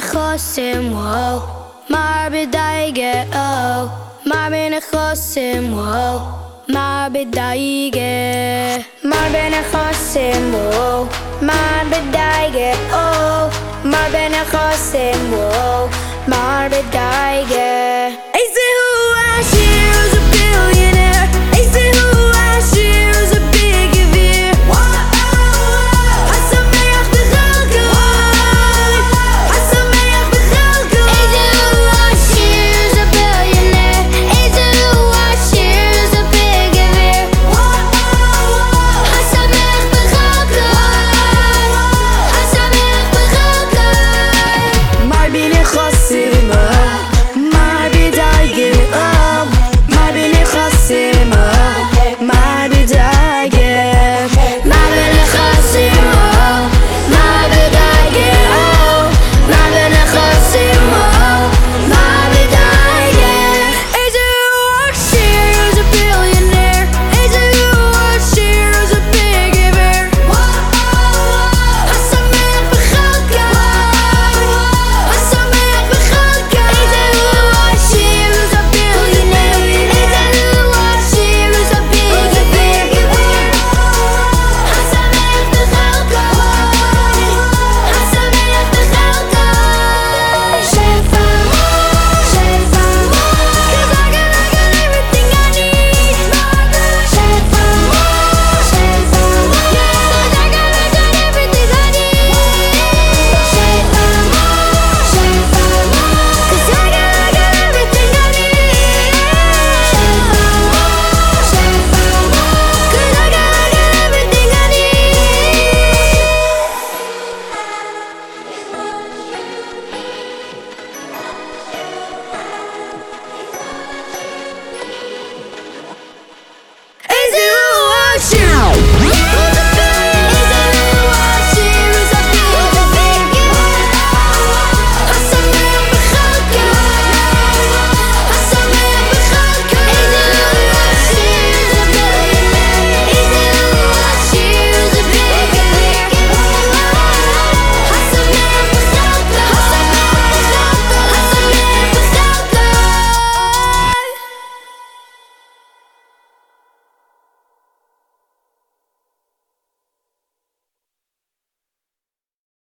خواستم واو مر به دیگه او مر بین خواستم واو مر به دیگه مر بین خواستم واو مر به دیگه او مر بین خواستم واو مر به دیگه